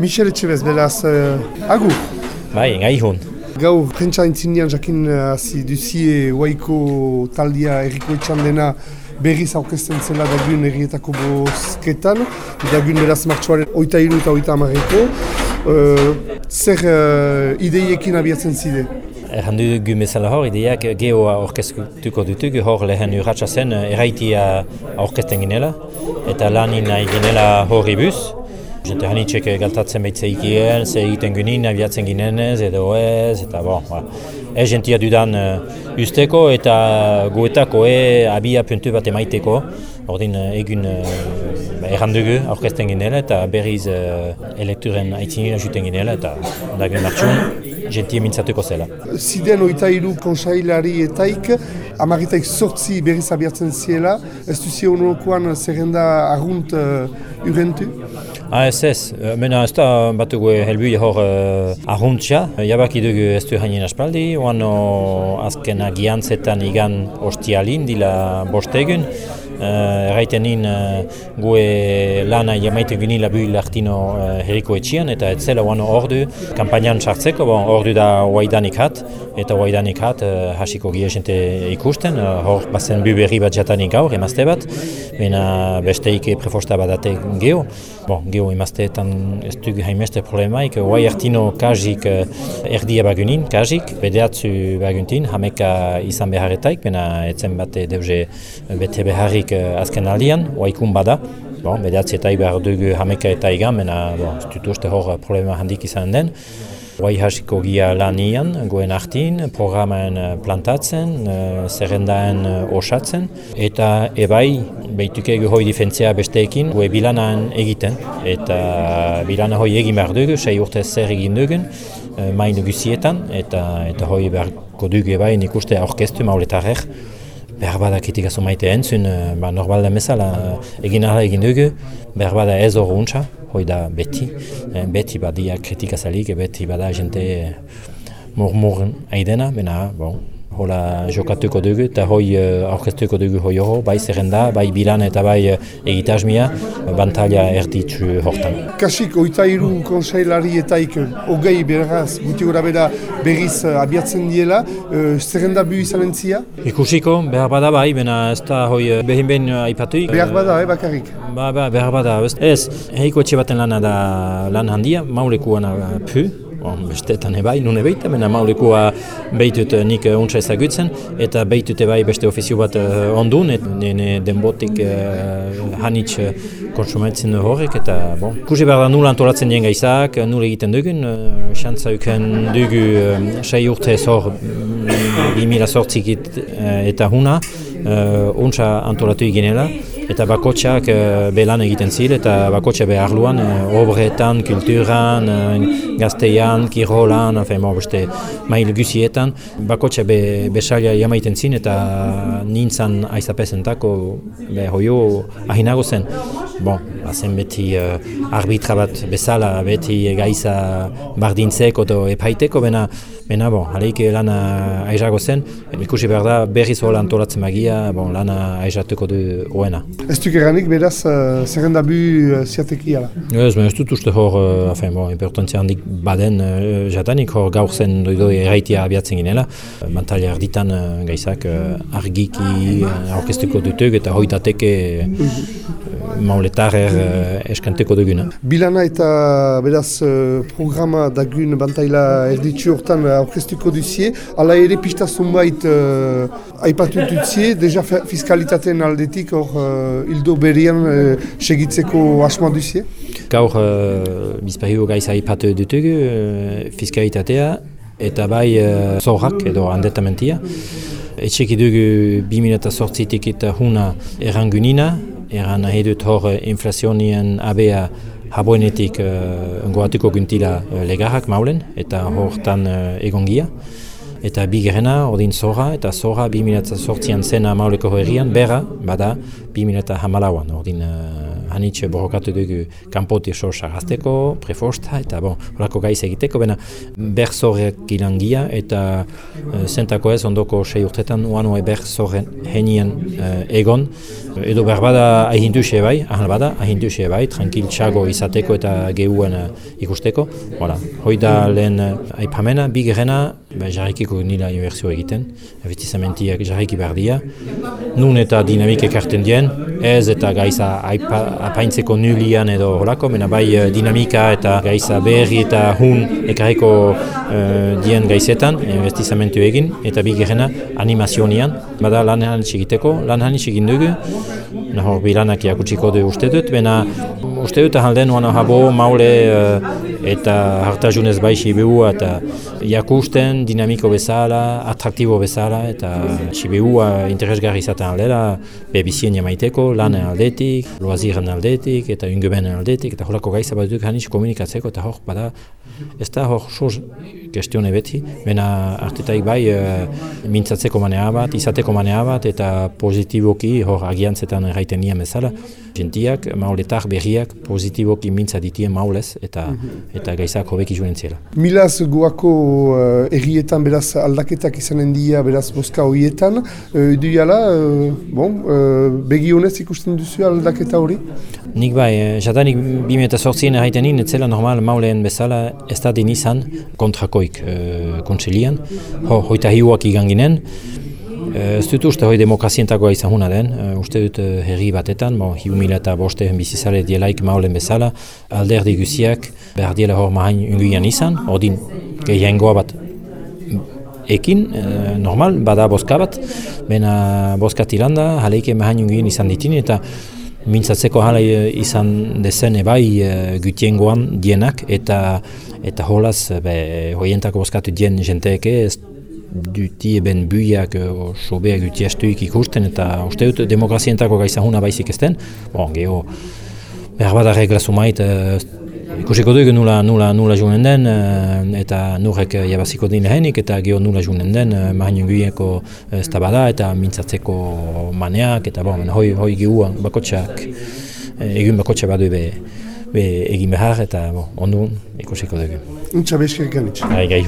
Michel Etxebez, beraz, uh, agur. Bai, gai hon. Gaur, prentsa intzindian jakin hasi uh, duzie waiko taldia erriko etxan dena berriz aurkezten zela dagun errietako bozketan. Dagun beraz martxoaren oita iru eta oita amareko. Uh, zer uh, ideiekin abiatzen zide? Erran dugu bezala hor, ideiak geoa orkestuko dutuk, hor lehen urratxa zen erraitia orkesten ginela. Eta lanin nahi ginela horri bus. Jente hanitxek galtatzen behitze ikien, ze egiten ginen, abiatzen ginen ez, edo ez, eta bon, ba. Ez jentia dudan uh, usteko eta guetako e abia puntu bat emaiteko. Ordin uh, egun uh, errandugu aurkezten ginela eta berriz uh, elekturen aitzinin ajuten ginela eta dagen martxun jentia mintzatuko zela. Ziden oita iru konsailari etaik, amaritaik sortzi berriz abiatzen ziela, ez duzi honokoan zerrenda argunt uh, urentu? Ah, ez ez, mena ez da batugu helbu hor uh, ahuntza, jabaki dugu ez du hainen aspaldi, oan azken agiantzetan igan ostialin dila bostegun, erraiten nin uh, gue lana jamaiten gini labu lartino uh, herriko etxian eta ez zela oan ordu kampainan sartzeko, bon, ordu da waidanik hat eta waidanik hat hasiko giesente ikusten, uh, hor bazen bu berri bat jatanik gaur emazte bat bena besteik prefosta bat geho. Bon, geho emazteetan ez dugu haimeste problemaik guai hartino kajik erdia bagunin, kajik bedeatzu baguntin, hameka izan beharretaik bena etzen bate deuze bete beharrik uh, azken aldian, oaikun bada. Bon, bedatzi eta ibar dugu hameka eta igan, mena bon, uste hor problema handik izan den. Oai hasiko gia lanian, goen artin, programen eh, plantatzen, zerrendaen osatzen, eta ebai, behituke hoi difentzia besteekin, goe bilanan egiten, eta bilana hoi egin behar dugu, sei urte zer egin dugun, main guzietan, eta, eta hoi beharko dugu ebai nik uste orkestu mauletarek, behar bada kritikazo maite entzun, eh, ba, normal bezala egin ala egin dugu, behar bada ez hor untsa, hoi da beti, eh, beti badia kritikazalik, beti bada jente murmuren aidena, bena, bon, hola jokatuko dugu eta hoi uh, aurkeztuko dugu hoi hori, bai zerrenda, bai bilan eta bai uh, egitasmia, bantalla erditzu hortan. Kasik, oita iru konsailari eta ik, ogei beraz, guti gura bera berriz uh, abiatzen diela, uh, zerrenda bu izan? Ikusiko, behar bada bai, bena ez da hoi behin behin aipatuik. Behar bada, eh, bakarrik? Ba, ba, behar bada, ez, heiko etxe baten lana da lan handia, maulekuan pu, bon, besteetan ebai, nune beita, mena maulikoa behitut eh, nik untsa eh, ezagutzen, eta behitut ebai beste ofizio bat uh, ondun, et nene denbotik uh, hanitz uh, konsumentzen horrek, eta bon. Kusi behar da nula antolatzen dien gaizak, nula egiten dugun, uh, xantza uken dugu uh, sei urte zor, mm, bi mila sortzikit uh, eta huna, uh, untsa antolatu eginela, eta bakotxak uh, belan egiten zil, eta bakotxa behar luan, uh, obretan, kulturan, uh, gazteian, kirolan, enfin, mo, beste, mail guzietan, bakotxa be, besalia jamaiten zin, eta nintzan aizapesentako, be, hoio, ahinago zen. Bon, bazen beti uh, arbitra bat bezala, beti gaiza bardintzeko edo epaiteko, bena, bena, bon, aleik lana aizago zen, ikusi behar da, berriz hola antolatzen magia, bon, lana aizatuko du hoena. Ez duk eranik, beraz, uh, zerrenda bu uh, ziateki ala? Ez, ez dut uste hor, uh, afen, bon, importantzia handik baden uh, jatanik, hor gaur zen doidoi erraitia abiatzen ginela. Mantalia erditan uh, gaizak uh, argiki uh, orkestuko dutug eta hoitateke uh, mauletar er, uh, eskanteko duguna. Bilana eta beraz uh, programa dagun bantaila erditzu hortan orkestuko duzie, ala ere pista zumbait uh, aipatu dutzie, deja fiskalitateen aldetik hor uh, ildo berian uh, segitzeko asmoa duzie? Gaur uh, bizpahio gaiza aipatu dutugu uh, fiskalitatea eta bai uh, zorrak edo handetamentia. Etxeki dugu 2008-tik eta huna errangunina, eran nahi dut hor eh, inflazionien abea haboenetik uh, goatuko guntila uh, legarrak maulen eta hortan uh, egongia. Eta bigarrena, ordin zorra, eta zorra 2008an zena mauleko herrian, berra, bada, 2008an, ordin hanitxe borrokatu dugu kanpoti sorsa gazteko, prefosta, eta bon, horako gaiz egiteko, bena ber zorrek ilangia, eta uh, zentako ez ondoko sei urtetan, uan ber zorren henien uh, egon, Edo behar bada ahindu bai, ahal bada, ahindu bai, tranquil txago izateko eta gehuen ikusteko. Voilà. Hoi da lehen aipamena, bi gerena, ba, jarrikiko nila inbertsio egiten, investizamentiak jarriki behar dira. Nun eta dinamik ekarten dien, ez eta gaiza apaintzeko nulian edo horako, mena bai dinamika eta gaiza berri eta hun ekarriko uh, dien gaizetan, investizamentu egin, eta bi gerena animazionian, bada lan egiteko, lan egin dugu, nahor bilanak jakutsiko du uste dut, bena uste dut ahalden oan habo maule uh, eta hartajunez baixi behu eta jakusten dinamiko bezala, atraktibo bezala eta sibehua interesgarri izaten aldera bebizien jamaiteko, lan aldetik, loaziren aldetik eta ungeben aldetik eta horako gaiza bat duk haniz komunikatzeko eta hor bada ez da hor soz gestione beti, bena artetaik bai uh, mintzatzeko manea bat, izateko manea bat eta positiboki hor agiantzetan erraiten nian bezala. Gentiak, mauletak, berriak, positiboki mintza ditien maulez eta eta gaizak hobeki joan zela. Milaz guako uh, errietan beraz aldaketak izanen dia beraz boska horietan. Uh, Duiala, uh, bon, uh, begi honez ikusten duzu aldaketa hori? Nik bai, eh, jatanik 2008 erraiten nien, etzela normal mauleen bezala ez da din izan kontrakoik uh, kontselian. Ho, hoita hiuak iganginen. Eh, ez dut uste hori demokrazientakoa izan huna den, uh, uste dut uh, herri batetan, bo, hiu mila eta boste bizizale dielaik maulen bezala, alderdi guziak behar diela hor mahain unguian izan, ordin gehiengoa bat ekin, normal, bada boska bat, bena boska tilanda, jaleike mahain unguian izan ditin, eta mintzatzeko hala izan dezen ebai uh, gutiengoan dienak, eta eta holaz, be, hoientako boskatu dien jenteeke, ez duti eben buiak sobeak duti astuik ikusten eta uste dut demokrazientako gaizahuna baizik ezten. Bon, geho, behar bat arregla sumait, uh, ikusiko dugu nula, nula, nula junen den uh, eta nurek jabaziko din lehenik eta geho nula junen den uh, mahin guieko ez da bada eta mintzatzeko maneak eta bon, hoi, hoi gehua bakotxak egin bakotxa badu be, be egin behar eta bon, ondun ikusiko dugu. Untsa bezkerik anitz. Gai, gai